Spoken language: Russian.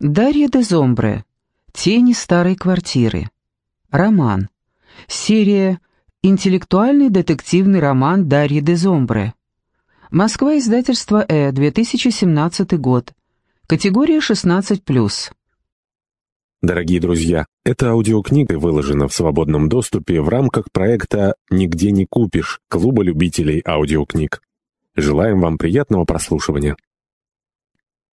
Дарья де Зомбре. Тени старой квартиры. Роман. Серия «Интеллектуальный детективный роман Дарьи де Зомбре». Москва, издательство «Э», 2017 год. Категория 16+. Дорогие друзья, эта аудиокнига выложена в свободном доступе в рамках проекта «Нигде не купишь» Клуба любителей аудиокниг. Желаем вам приятного прослушивания.